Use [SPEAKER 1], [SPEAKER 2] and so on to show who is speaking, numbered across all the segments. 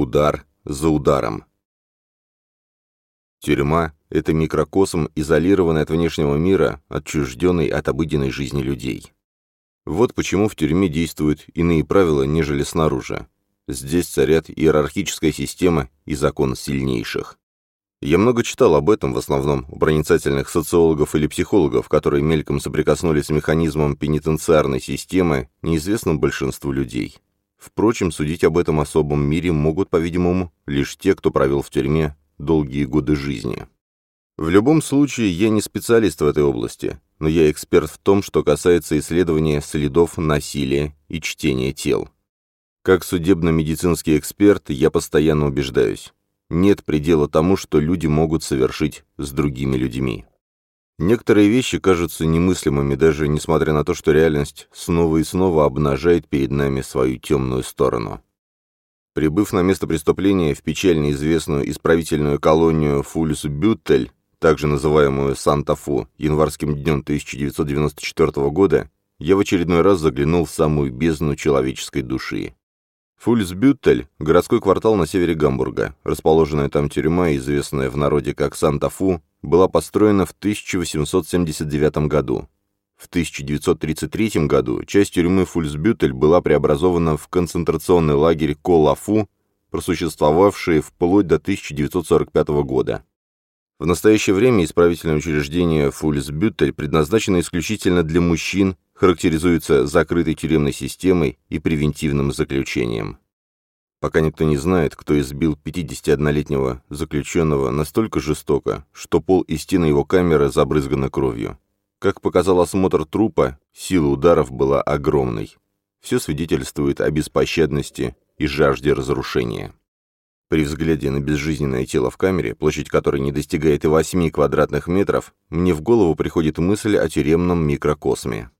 [SPEAKER 1] Удар за ударом. Тюрьма — это микрокосм, изолированный от внешнего мира, отчужденный от обыденной жизни людей. Вот почему в тюрьме действуют иные правила, нежели снаружи. Здесь царят иерархическая система и закон сильнейших. Я много читал об этом, в основном у проницательных социологов или психологов, которые мельком соприкоснулись с механизмом пенитенциарной системы, неизвестным большинству людей. Впрочем, судить об этом особом мире могут, по-видимому, лишь те, кто провел в тюрьме долгие годы жизни. В любом случае, я не специалист в этой области, но я эксперт в том, что касается исследования следов насилия и чтения тел. Как судебно-медицинский эксперт, я постоянно убеждаюсь, нет предела тому, что люди могут совершить с другими людьми. Некоторые вещи кажутся немыслимыми, даже несмотря на то, что реальность снова и снова обнажает перед нами свою темную сторону. Прибыв на место преступления в печально известную исправительную колонию Фульс-Бютель, также называемую Санта-Фу, январским днем 1994 года, я в очередной раз заглянул в самую бездну человеческой души. Фульсбютель – городской квартал на севере Гамбурга. Расположенная там тюрьма, известная в народе как Санта-Фу, была построена в 1879 году. В 1933 году часть тюрьмы Фульсбютель была преобразована в концентрационный лагерь Колафу, просуществовавший вплоть до 1945 года. В настоящее время исправительное учреждение Фульсбютель предназначено исключительно для мужчин, характеризуется закрытой тюремной системой и превентивным заключением. Пока никто не знает, кто избил 51-летнего заключенного настолько жестоко, что пол и стены его камеры забрызганы кровью. Как показал осмотр трупа, сила ударов была огромной. Все свидетельствует о беспощадности и жажде разрушения. При взгляде на безжизненное тело в камере, площадь которой не достигает и 8 квадратных метров, мне в голову приходит мысль о тюремном микрокосме.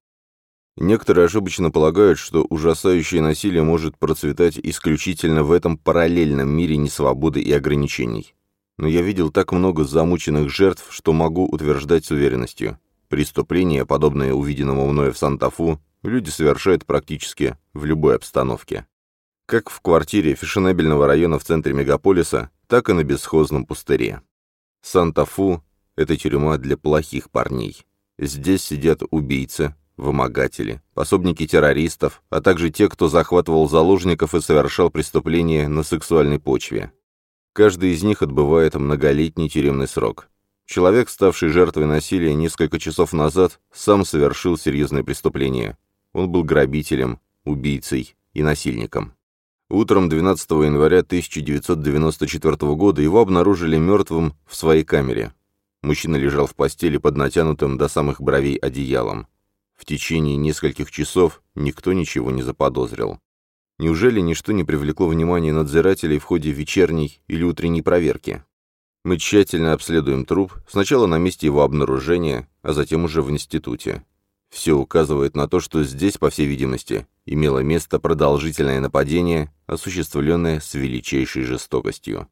[SPEAKER 1] Некоторые ошибочно полагают, что ужасающее насилие может процветать исключительно в этом параллельном мире несвободы и ограничений. Но я видел так много замученных жертв, что могу утверждать с уверенностью. Преступления, подобные увиденному мною в Санта-Фу, люди совершают практически в любой обстановке. Как в квартире фешенебельного района в центре мегаполиса, так и на бесхозном пустыре. Санта-Фу — это тюрьма для плохих парней. Здесь сидят убийцы, вымогатели, пособники террористов, а также те, кто захватывал заложников и совершал преступления на сексуальной почве. Каждый из них отбывает многолетний тюремный срок. Человек, ставший жертвой насилия несколько часов назад, сам совершил серьезное преступление. Он был грабителем, убийцей и насильником. Утром 12 января 1994 года его обнаружили мертвым в своей камере. Мужчина лежал в постели под натянутым до самых бровей одеялом. В течение нескольких часов никто ничего не заподозрил. Неужели ничто не привлекло внимания надзирателей в ходе вечерней или утренней проверки? Мы тщательно обследуем труп, сначала на месте его обнаружения, а затем уже в институте. Все указывает на то, что здесь, по всей видимости, имело место продолжительное нападение, осуществленное с величайшей жестокостью.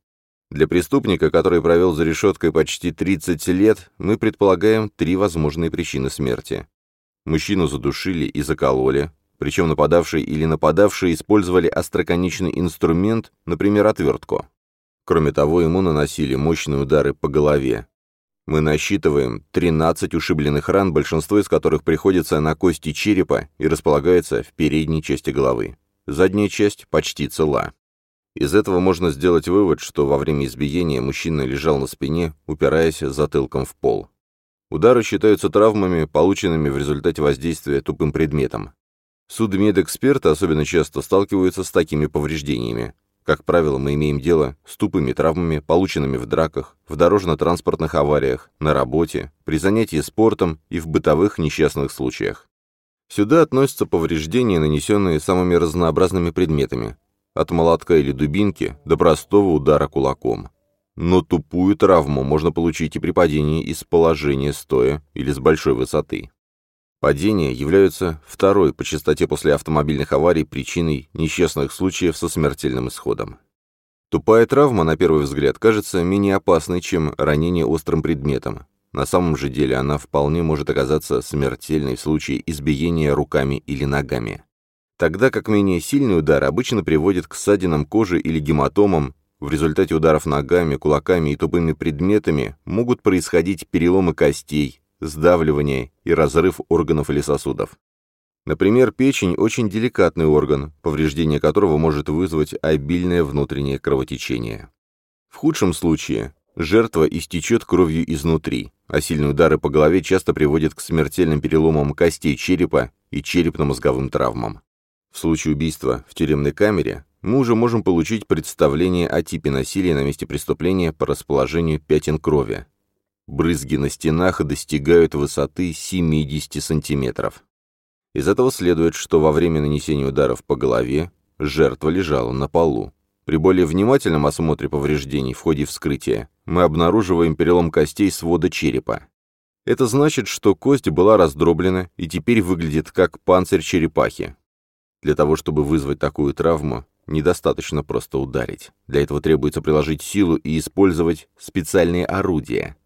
[SPEAKER 1] Для преступника, который провел за решеткой почти 30 лет, мы предполагаем три возможные причины смерти. Мужчину задушили и закололи, причем нападавший или нападавшие использовали остроконечный инструмент, например, отвертку. Кроме того, ему наносили мощные удары по голове. Мы насчитываем 13 ушибленных ран, большинство из которых приходится на кости черепа и располагается в передней части головы. Задняя часть почти цела. Из этого можно сделать вывод, что во время избиения мужчина лежал на спине, упираясь затылком в пол. Удары считаются травмами, полученными в результате воздействия тупым предметом. Судмедэксперты особенно часто сталкиваются с такими повреждениями. Как правило, мы имеем дело с тупыми травмами, полученными в драках, в дорожно-транспортных авариях, на работе, при занятии спортом и в бытовых несчастных случаях. Сюда относятся повреждения, нанесенные самыми разнообразными предметами, от молотка или дубинки до простого удара кулаком. Но тупую травму можно получить и при падении из положения стоя или с большой высоты. Падения являются второй по частоте после автомобильных аварий причиной несчастных случаев со смертельным исходом. Тупая травма, на первый взгляд, кажется менее опасной, чем ранение острым предметом. На самом же деле она вполне может оказаться смертельной в случае избиения руками или ногами. Тогда как менее сильный удар обычно приводит к ссадинам кожи или гематомам, в результате ударов ногами, кулаками и тупыми предметами могут происходить переломы костей, сдавливание и разрыв органов или сосудов. Например, печень – очень деликатный орган, повреждение которого может вызвать обильное внутреннее кровотечение. В худшем случае жертва истечет кровью изнутри, а сильные удары по голове часто приводят к смертельным переломам костей черепа и черепно-мозговым травмам. В случае убийства в тюремной камере мы уже можем получить представление о типе насилия на месте преступления по расположению пятен крови. Брызги на стенах достигают высоты 70 сантиметров. Из этого следует, что во время нанесения ударов по голове жертва лежала на полу. При более внимательном осмотре повреждений в ходе вскрытия мы обнаруживаем перелом костей свода черепа. Это значит, что кость была раздроблена и теперь выглядит как панцирь черепахи. Для того, чтобы вызвать такую травму, недостаточно просто ударить. Для этого требуется приложить силу и использовать специальные орудия.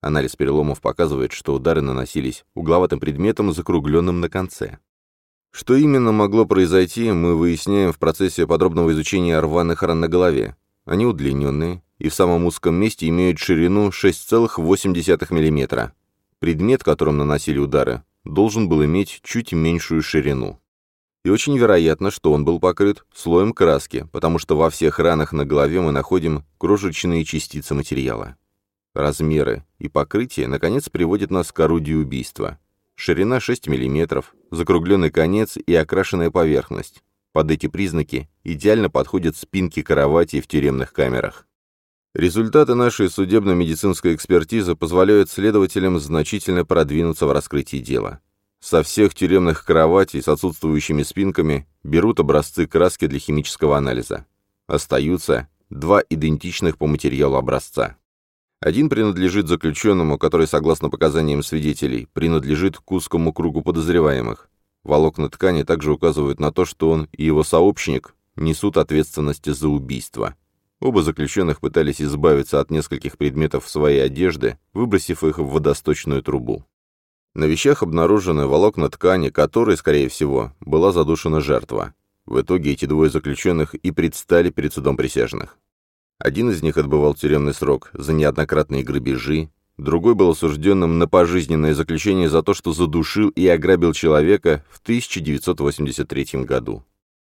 [SPEAKER 1] Анализ переломов показывает, что удары наносились угловатым предметом, закругленным на конце. Что именно могло произойти, мы выясняем в процессе подробного изучения рваных ран на голове. Они удлиненные и в самом узком месте имеют ширину 6,8 мм. Предмет, которым наносили удары, должен был иметь чуть меньшую ширину. И очень вероятно, что он был покрыт слоем краски, потому что во всех ранах на голове мы находим крошечные частицы материала. Размеры и покрытие, наконец, приводят нас к орудию убийства. Ширина 6 мм, закругленный конец и окрашенная поверхность. Под эти признаки идеально подходят спинки кровати в тюремных камерах. Результаты нашей судебно-медицинской экспертизы позволяют следователям значительно продвинуться в раскрытии дела. Со всех тюремных кроватей с отсутствующими спинками берут образцы краски для химического анализа. Остаются два идентичных по материалу образца. Один принадлежит заключенному, который, согласно показаниям свидетелей, принадлежит к узкому кругу подозреваемых. Волокна ткани также указывают на то, что он и его сообщник несут ответственность за убийство. Оба заключенных пытались избавиться от нескольких предметов своей одежды, выбросив их в водосточную трубу. На вещах обнаружены волокна ткани, которой, скорее всего, была задушена жертва. В итоге эти двое заключенных и предстали перед судом присяжных. Один из них отбывал тюремный срок за неоднократные грабежи, другой был осужденным на пожизненное заключение за то, что задушил и ограбил человека в 1983 году.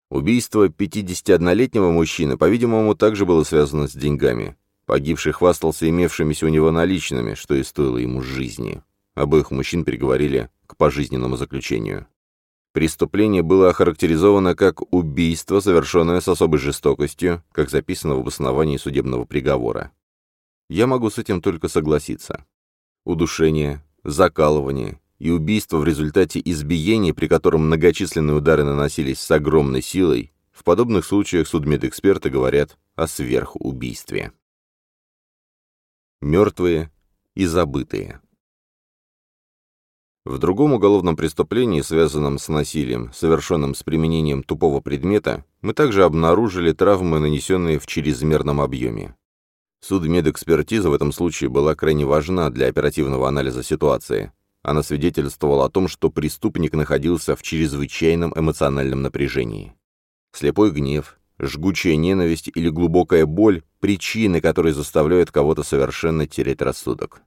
[SPEAKER 1] Убийство 51-летнего мужчины, по-видимому, также было связано с деньгами. Погибший хвастался имевшимися у него наличными, что и стоило ему жизни. Обоих мужчин приговорили к пожизненному заключению. Преступление было охарактеризовано как убийство, совершенное с особой жестокостью, как записано в обосновании судебного приговора. Я могу с этим только согласиться. Удушение, закалывание и убийство в результате избиений, при котором многочисленные удары наносились с огромной силой, в подобных случаях судмедэксперты говорят о сверхубийстве. Мертвые и забытые. В другом уголовном преступлении, связанном с насилием, совершенным с применением тупого предмета, мы также обнаружили травмы, нанесенные в чрезмерном объеме. Судмедэкспертиза в этом случае была крайне важна для оперативного анализа ситуации. Она свидетельствовала о том, что преступник находился в чрезвычайном эмоциональном напряжении. Слепой гнев, жгучая ненависть или глубокая боль – причины, которые заставляют кого-то совершенно терять рассудок.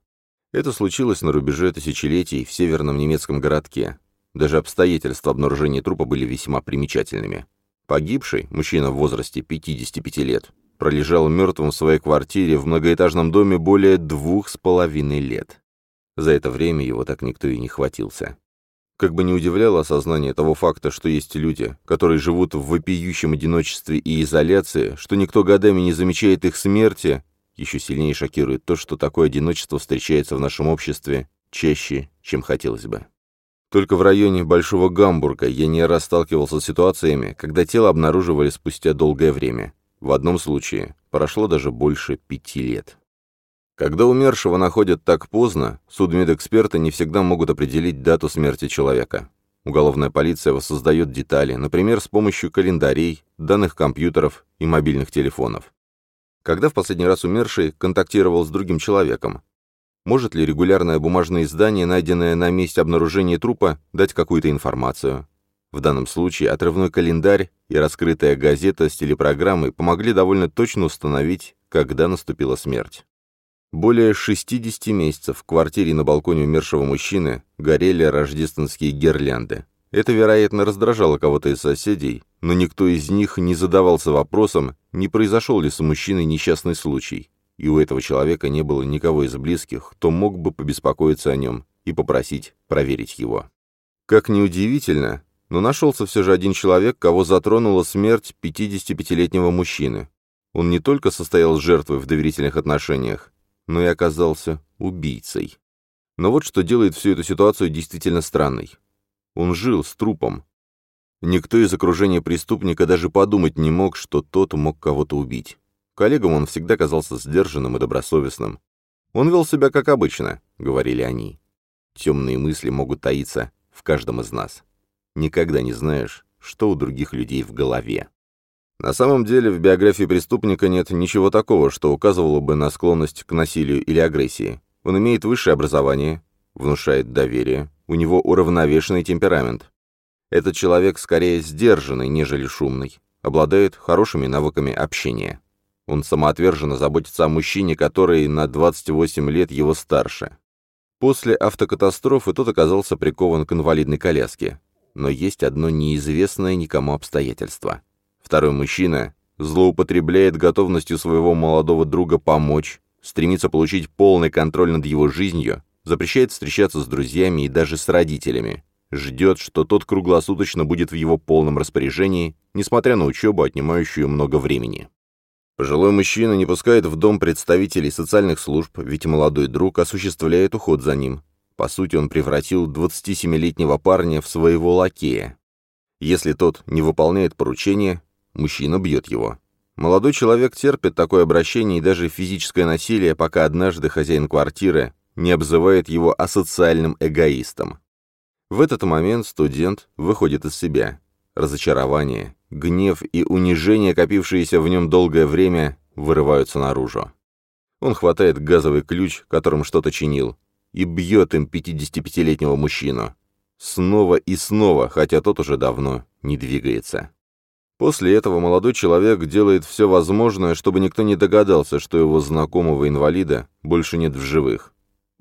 [SPEAKER 1] Это случилось на рубеже тысячелетий в северном немецком городке. Даже обстоятельства обнаружения трупа были весьма примечательными. Погибший, мужчина в возрасте 55 лет, пролежал мертвым в своей квартире в многоэтажном доме более двух с половиной лет. За это время его так никто и не хватился. Как бы не удивляло осознание того факта, что есть люди, которые живут в вопиющем одиночестве и изоляции, что никто годами не замечает их смерти, еще сильнее шокирует то, что такое одиночество встречается в нашем обществе чаще, чем хотелось бы. Только в районе Большого Гамбурга я не раз сталкивался с ситуациями, когда тело обнаруживали спустя долгое время. В одном случае прошло даже больше пяти лет. Когда умершего находят так поздно, судмедэксперты не всегда могут определить дату смерти человека. Уголовная полиция воссоздает детали, например, с помощью календарей, данных компьютеров и мобильных телефонов. Когда в последний раз умерший контактировал с другим человеком? Может ли регулярное бумажное издание, найденное на месте обнаружения трупа, дать какую-то информацию? В данном случае отрывной календарь и раскрытая газета с телепрограммой помогли довольно точно установить, когда наступила смерть. Более 60 месяцев в квартире на балконе умершего мужчины горели рождественские гирлянды. Это, вероятно, раздражало кого-то из соседей, но никто из них не задавался вопросом, не произошел ли с мужчиной несчастный случай, и у этого человека не было никого из близких, кто мог бы побеспокоиться о нем и попросить проверить его. Как ни удивительно, но нашелся все же один человек, кого затронула смерть 55-летнего мужчины. Он не только состоял жертвой в доверительных отношениях, но и оказался убийцей. Но вот что делает всю эту ситуацию действительно странной. Он жил с трупом. Никто из окружения преступника даже подумать не мог, что тот мог кого-то убить. Коллегам он всегда казался сдержанным и добросовестным. «Он вел себя как обычно», — говорили они. Темные мысли могут таиться в каждом из нас. Никогда не знаешь, что у других людей в голове. На самом деле в биографии преступника нет ничего такого, что указывало бы на склонность к насилию или агрессии. Он имеет высшее образование, внушает доверие, у него уравновешенный темперамент. Этот человек скорее сдержанный, нежели шумный, обладает хорошими навыками общения. Он самоотверженно заботится о мужчине, который на 28 лет его старше. После автокатастрофы тот оказался прикован к инвалидной коляске. Но есть одно неизвестное никому обстоятельство – Второй мужчина злоупотребляет готовностью своего молодого друга помочь, стремится получить полный контроль над его жизнью, запрещает встречаться с друзьями и даже с родителями, ждет, что тот круглосуточно будет в его полном распоряжении, несмотря на учебу, отнимающую много времени. Пожилой мужчина не пускает в дом представителей социальных служб, ведь молодой друг осуществляет уход за ним. По сути, он превратил 27-летнего парня в своего лакея. Если тот не выполняет поручения, Мужчина бьет его. Молодой человек терпит такое обращение и даже физическое насилие, пока однажды хозяин квартиры не обзывает его асоциальным эгоистом. В этот момент студент выходит из себя. Разочарование, гнев и унижение, копившиеся в нем долгое время, вырываются наружу. Он хватает газовый ключ, которым что-то чинил, и бьет им 55-летнего мужчину. Снова и снова, хотя тот уже давно не двигается. После этого молодой человек делает все возможное, чтобы никто не догадался, что его знакомого инвалида больше нет в живых.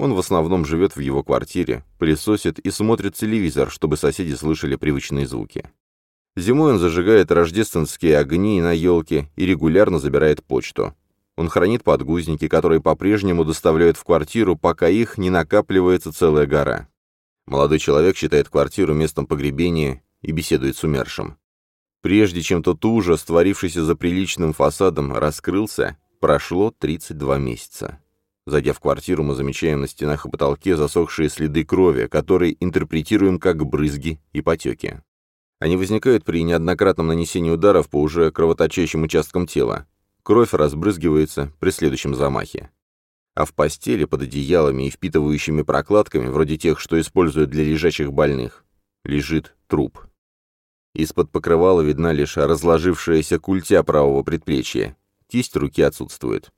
[SPEAKER 1] Он в основном живет в его квартире, пылесосит и смотрит телевизор, чтобы соседи слышали привычные звуки. Зимой он зажигает рождественские огни на елке и регулярно забирает почту. Он хранит подгузники, которые по-прежнему доставляют в квартиру, пока их не накапливается целая гора. Молодой человек считает квартиру местом погребения и беседует с умершим. Прежде чем тот ужас, творившийся за приличным фасадом, раскрылся, прошло 32 месяца. Зайдя в квартиру, мы замечаем на стенах и потолке засохшие следы крови, которые интерпретируем как брызги и потеки. Они возникают при неоднократном нанесении ударов по уже кровоточащим участкам тела. Кровь разбрызгивается при следующем замахе. А в постели под одеялами и впитывающими прокладками, вроде тех, что используют для лежачих больных, лежит труп. Из-под покрывала видна лишь разложившаяся культя правого предплечья. Кисть руки отсутствует.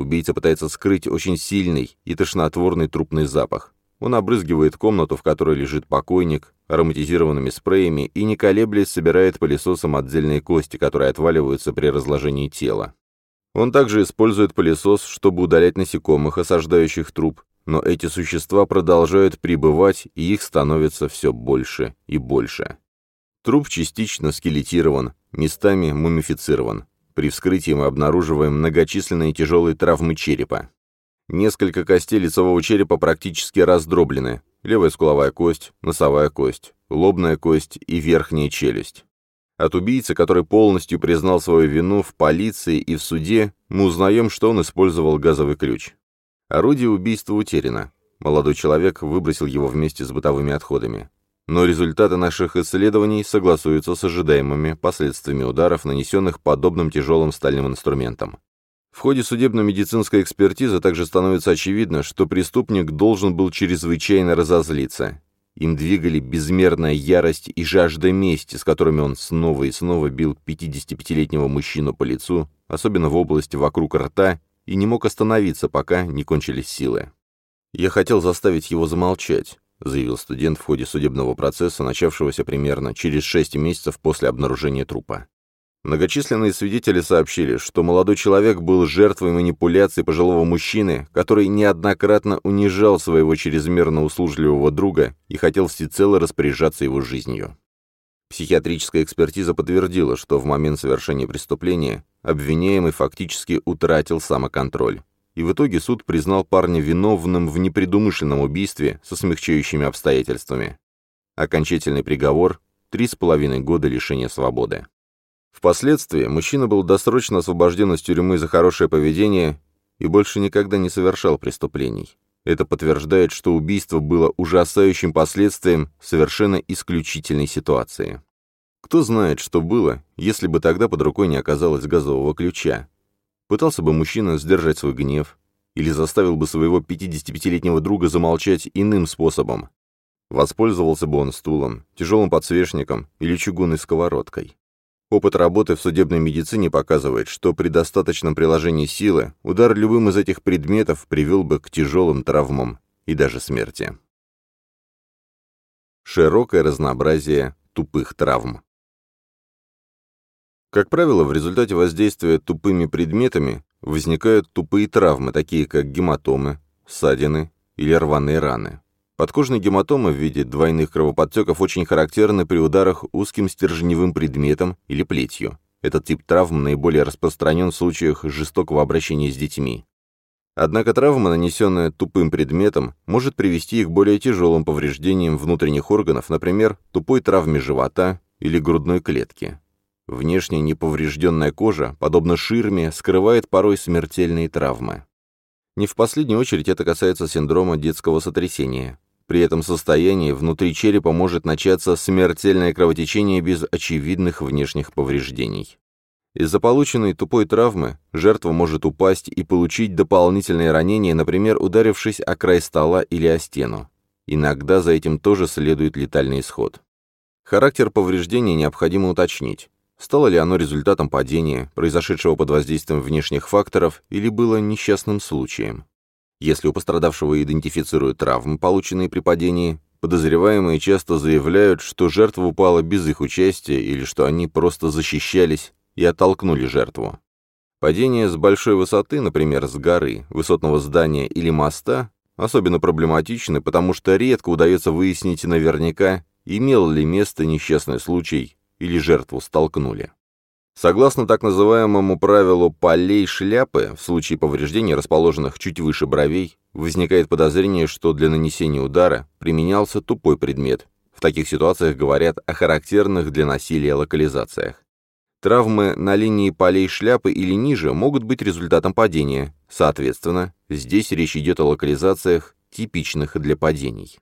[SPEAKER 1] Убийца пытается скрыть очень сильный и тошнотворный трупный запах. Он обрызгивает комнату, в которой лежит покойник, ароматизированными спреями и, не колеблясь, собирает пылесосом отдельные кости, которые отваливаются при разложении тела. Он также использует пылесос, чтобы удалять насекомых, осаждающих труп, но эти существа продолжают пребывать, и их становится все больше и больше. Труп частично скелетирован, местами мумифицирован. При вскрытии мы обнаруживаем многочисленные тяжелые травмы черепа. Несколько костей лицевого черепа практически раздроблены. Левая скуловая кость, носовая кость, лобная кость и верхняя челюсть. От убийцы, который полностью признал свою вину в полиции и в суде, мы узнаем, что он использовал газовый ключ. Орудие убийства утеряно. Молодой человек выбросил его вместе с бытовыми отходами но результаты наших исследований согласуются с ожидаемыми последствиями ударов, нанесенных подобным тяжелым стальным инструментом. В ходе судебно-медицинской экспертизы также становится очевидно, что преступник должен был чрезвычайно разозлиться. Им двигали безмерная ярость и жажда мести, с которыми он снова и снова бил 55-летнего мужчину по лицу, особенно в области вокруг рта, и не мог остановиться, пока не кончились силы. Я хотел заставить его замолчать, заявил студент в ходе судебного процесса, начавшегося примерно через шесть месяцев после обнаружения трупа. Многочисленные свидетели сообщили, что молодой человек был жертвой манипуляций пожилого мужчины, который неоднократно унижал своего чрезмерно услужливого друга и хотел всецело распоряжаться его жизнью. Психиатрическая экспертиза подтвердила, что в момент совершения преступления обвиняемый фактически утратил самоконтроль. И в итоге суд признал парня виновным в непредумышленном убийстве со смягчающими обстоятельствами. Окончательный приговор – три с половиной года лишения свободы. Впоследствии мужчина был досрочно освобожден из тюрьмы за хорошее поведение и больше никогда не совершал преступлений. Это подтверждает, что убийство было ужасающим последствием совершенно исключительной ситуации. Кто знает, что было, если бы тогда под рукой не оказалось газового ключа. Пытался бы мужчина сдержать свой гнев, или заставил бы своего 55-летнего друга замолчать иным способом. Воспользовался бы он стулом, тяжелым подсвечником или чугунной сковородкой. Опыт работы в судебной медицине показывает, что при достаточном приложении силы удар любым из этих предметов привел бы к тяжелым травмам и даже смерти. Широкое разнообразие тупых травм. Как правило, в результате воздействия тупыми предметами возникают тупые травмы, такие как гематомы, ссадины или рваные раны. Подкожные гематомы в виде двойных кровоподтеков очень характерны при ударах узким стержневым предметом или плетью. Этот тип травм наиболее распространен в случаях жестокого обращения с детьми. Однако травма, нанесенная тупым предметом, может привести их к более тяжелым повреждениям внутренних органов, например, тупой травме живота или грудной клетки. Внешне неповрежденная кожа, подобно ширме, скрывает порой смертельные травмы. Не в последнюю очередь это касается синдрома детского сотрясения. При этом состоянии внутри черепа может начаться смертельное кровотечение без очевидных внешних повреждений. Из-за полученной тупой травмы жертва может упасть и получить дополнительные ранения, например, ударившись о край стола или о стену. Иногда за этим тоже следует летальный исход. Характер повреждения необходимо уточнить. Стало ли оно результатом падения, произошедшего под воздействием внешних факторов, или было несчастным случаем? Если у пострадавшего идентифицируют травмы, полученные при падении, подозреваемые часто заявляют, что жертва упала без их участия или что они просто защищались и оттолкнули жертву. Падение с большой высоты, например, с горы, высотного здания или моста, особенно проблематично, потому что редко удается выяснить наверняка, имел ли место несчастный случай или жертву столкнули. Согласно так называемому правилу полей шляпы, в случае повреждений, расположенных чуть выше бровей, возникает подозрение, что для нанесения удара применялся тупой предмет. В таких ситуациях говорят о характерных для насилия локализациях. Травмы на линии полей шляпы или ниже могут быть результатом падения. Соответственно, здесь речь идет о локализациях, типичных для падений.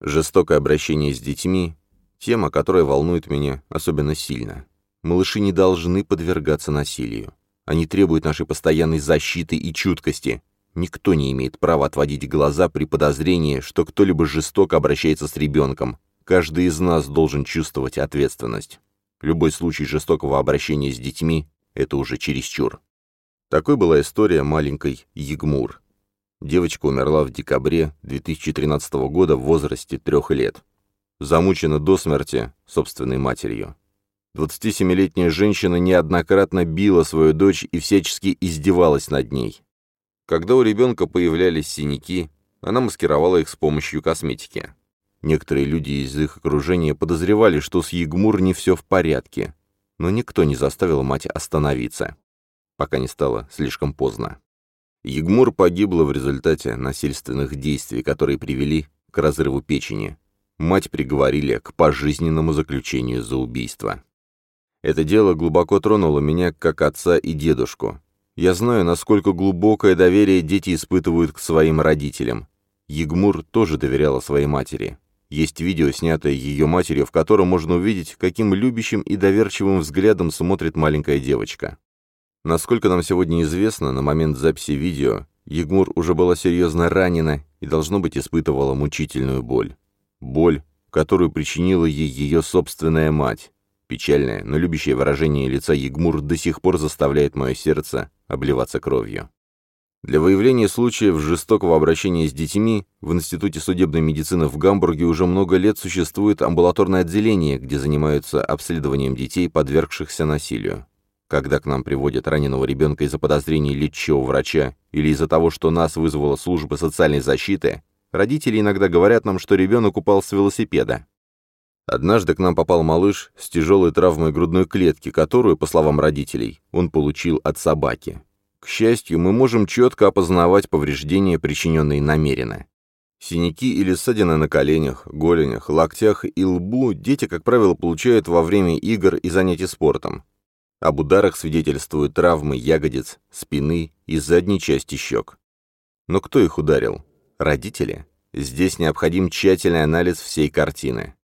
[SPEAKER 1] Жестокое обращение с детьми – тема, которая волнует меня особенно сильно. Малыши не должны подвергаться насилию. Они требуют нашей постоянной защиты и чуткости. Никто не имеет права отводить глаза при подозрении, что кто-либо жестоко обращается с ребенком. Каждый из нас должен чувствовать ответственность. Любой случай жестокого обращения с детьми – это уже чересчур. Такой была история маленькой Егмур. Девочка умерла в декабре 2013 года в возрасте трех лет. Замучена до смерти собственной матерью. 27-летняя женщина неоднократно била свою дочь и всячески издевалась над ней. Когда у ребенка появлялись синяки, она маскировала их с помощью косметики. Некоторые люди из их окружения подозревали, что с Егмур не все в порядке, но никто не заставил мать остановиться, пока не стало слишком поздно. Егмур погибла в результате насильственных действий, которые привели к разрыву печени. Мать приговорили к пожизненному заключению за убийство. Это дело глубоко тронуло меня как отца и дедушку. Я знаю, насколько глубокое доверие дети испытывают к своим родителям. Егмур тоже доверяла своей матери. Есть видео, снятое ее матерью, в котором можно увидеть, каким любящим и доверчивым взглядом смотрит маленькая девочка. Насколько нам сегодня известно, на момент записи видео Егмур уже была серьезно ранена и, должно быть, испытывала мучительную боль. Боль, которую причинила ей ее собственная мать. Печальное, но любящее выражение лица Егмур до сих пор заставляет мое сердце обливаться кровью. Для выявления случаев жестокого обращения с детьми в Институте судебной медицины в Гамбурге уже много лет существует амбулаторное отделение, где занимаются обследованием детей, подвергшихся насилию. Когда к нам приводят раненого ребенка из-за подозрений лечащего врача или из-за того, что нас вызвала служба социальной защиты, родители иногда говорят нам, что ребенок упал с велосипеда. Однажды к нам попал малыш с тяжелой травмой грудной клетки, которую, по словам родителей, он получил от собаки. К счастью, мы можем четко опознавать повреждения, причиненные намеренно. Синяки или ссадины на коленях, голенях, локтях и лбу дети, как правило, получают во время игр и занятий спортом. Об ударах свидетельствуют травмы ягодиц, спины и задней части щек. Но кто их ударил? Родители? Здесь необходим тщательный анализ всей картины.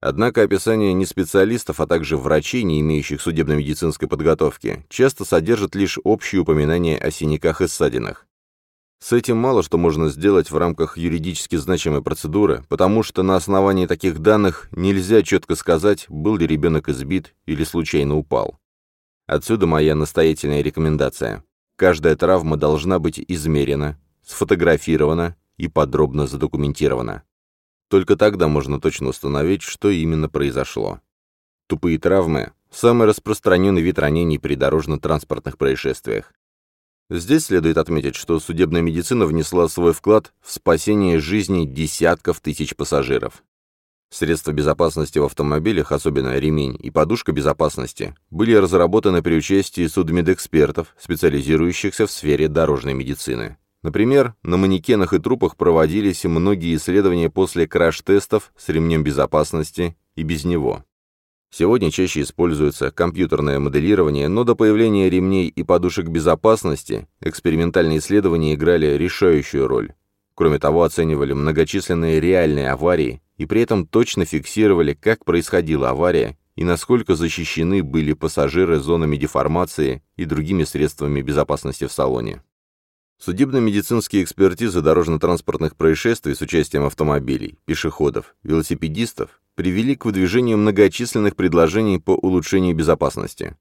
[SPEAKER 1] Однако описание неспециалистов, а также врачей, не имеющих судебно-медицинской подготовки, часто содержат лишь общие упоминания о синяках и ссадинах. С этим мало что можно сделать в рамках юридически значимой процедуры, потому что на основании таких данных нельзя четко сказать, был ли ребенок избит или случайно упал. Отсюда моя настоятельная рекомендация. Каждая травма должна быть измерена, сфотографирована и подробно задокументирована. Только тогда можно точно установить, что именно произошло. Тупые травмы – самый распространенный вид ранений при дорожно-транспортных происшествиях. Здесь следует отметить, что судебная медицина внесла свой вклад в спасение жизни десятков тысяч пассажиров. Средства безопасности в автомобилях, особенно ремень и подушка безопасности, были разработаны при участии судмедэкспертов, специализирующихся в сфере дорожной медицины. Например, на манекенах и трупах проводились многие исследования после краш-тестов с ремнем безопасности и без него. Сегодня чаще используется компьютерное моделирование, но до появления ремней и подушек безопасности экспериментальные исследования играли решающую роль. Кроме того, оценивали многочисленные реальные аварии и при этом точно фиксировали, как происходила авария и насколько защищены были пассажиры зонами деформации и другими средствами безопасности в салоне. Судебно-медицинские экспертизы дорожно-транспортных происшествий с участием автомобилей, пешеходов, велосипедистов привели к выдвижению многочисленных предложений по улучшению безопасности.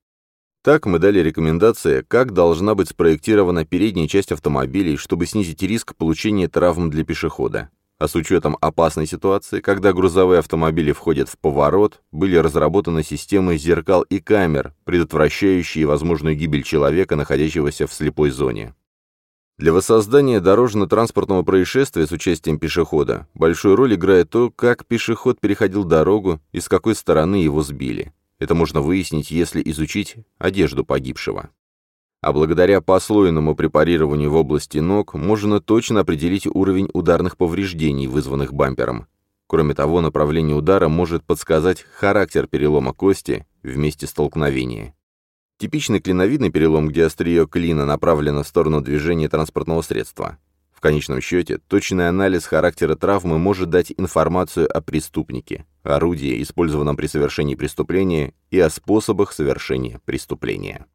[SPEAKER 1] Так мы дали рекомендации, как должна быть спроектирована передняя часть автомобилей, чтобы снизить риск получения травм для пешехода. А с учетом опасной ситуации, когда грузовые автомобили входят в поворот, были разработаны системы зеркал и камер, предотвращающие возможную гибель человека, находящегося в слепой зоне. Для воссоздания дорожно-транспортного происшествия с участием пешехода большую роль играет то, как пешеход переходил дорогу и с какой стороны его сбили. Это можно выяснить, если изучить одежду погибшего. А благодаря послойному препарированию в области ног можно точно определить уровень ударных повреждений, вызванных бампером. Кроме того, направление удара может подсказать характер перелома кости в месте столкновения. Типичный клиновидный перелом, где острие клина направлено в сторону движения транспортного средства. В конечном счете, точный анализ характера травмы может дать информацию о преступнике, орудии, использованном при совершении преступления, и о способах совершения преступления.